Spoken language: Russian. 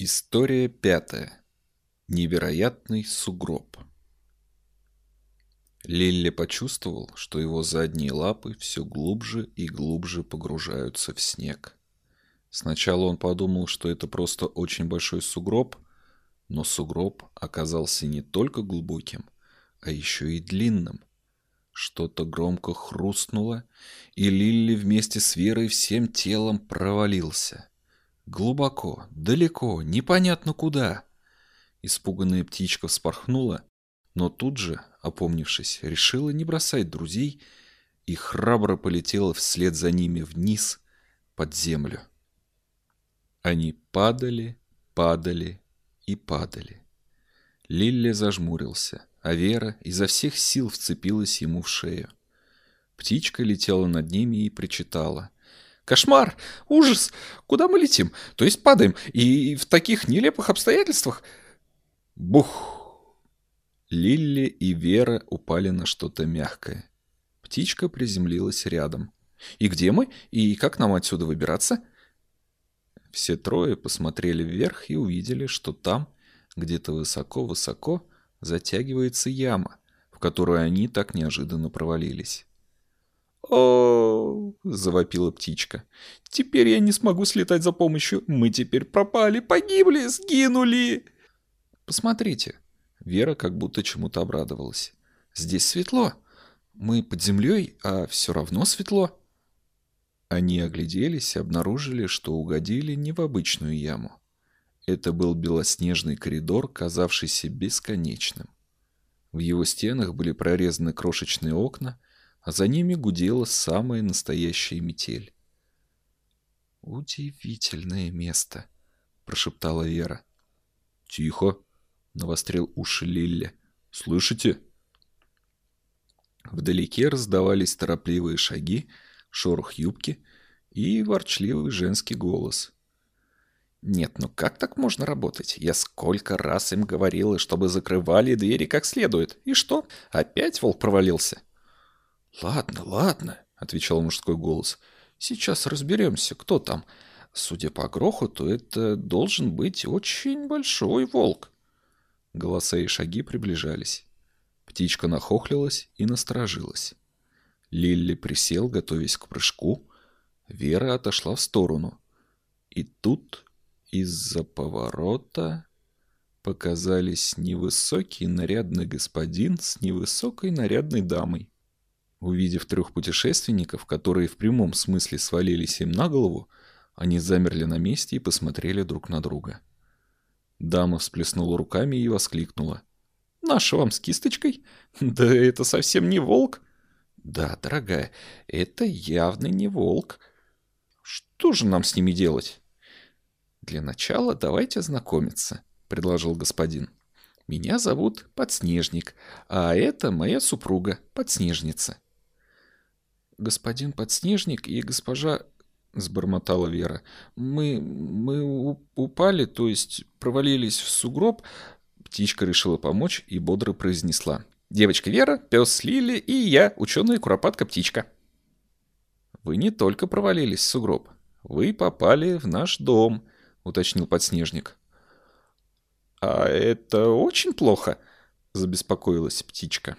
История пятая. Невероятный сугроб. Лилли почувствовал, что его задние лапы все глубже и глубже погружаются в снег. Сначала он подумал, что это просто очень большой сугроб, но сугроб оказался не только глубоким, а еще и длинным. Что-то громко хрустнуло, и Лилли вместе с Верой всем телом провалился. Глубоко, далеко, непонятно куда. Испуганная птичка вспорхнула, но тут же, опомнившись, решила не бросать друзей и храбро полетела вслед за ними вниз, под землю. Они падали, падали и падали. Лилля зажмурился, а Вера изо всех сил вцепилась ему в шею. Птичка летела над ними и причитала. Кошмар! Ужас! Куда мы летим? То есть падаем? И в таких нелепых обстоятельствах? Бух! Лилли и Вера упали на что-то мягкое. Птичка приземлилась рядом. «И где мы? И как нам отсюда выбираться?» Все трое посмотрели вверх и увидели, что там, где-то высоко-высоко, затягивается яма, в которую они так неожиданно провалились о завопила птичка. «Теперь я не смогу слетать за помощью. Мы теперь пропали, погибли, сгинули!» «Посмотрите!» Вера как будто чему-то обрадовалась. «Здесь светло. Мы под землей, а все равно светло». Они огляделись и обнаружили, что угодили не в обычную яму. Это был белоснежный коридор, казавшийся бесконечным. В его стенах были прорезаны крошечные окна, а за ними гудела самая настоящая метель. «Удивительное место», — прошептала Вера. «Тихо», — навострил уши Лилли. «Слышите?» Вдалеке раздавались торопливые шаги, шорох юбки и ворчливый женский голос. «Нет, ну как так можно работать? Я сколько раз им говорила, чтобы закрывали двери как следует. И что? Опять волк провалился?» «Ладно, ладно», — отвечал мужской голос. «Сейчас разберемся, кто там. Судя по грохоту, это должен быть очень большой волк». Голоса и шаги приближались. Птичка нахохлилась и насторожилась. Лилли присел, готовясь к прыжку. Вера отошла в сторону. И тут из-за поворота показались невысокий нарядный господин с невысокой нарядной дамой. Увидев трех путешественников, которые в прямом смысле свалились им на голову, они замерли на месте и посмотрели друг на друга. Дама всплеснула руками и воскликнула. «Наша вам с кисточкой? Да это совсем не волк!» «Да, дорогая, это явно не волк. Что же нам с ними делать?» «Для начала давайте знакомиться», — предложил господин. «Меня зовут Подснежник, а это моя супруга, Подснежница» господин подснежник и госпожа сбормотала Вера. Мы мы упали, то есть провалились в сугроб. Птичка решила помочь и бодро произнесла: "Девочка Вера, пес Лили и я, ученая куропатка птичка". Вы не только провалились в сугроб, вы попали в наш дом, уточнил подснежник. А это очень плохо, забеспокоилась птичка.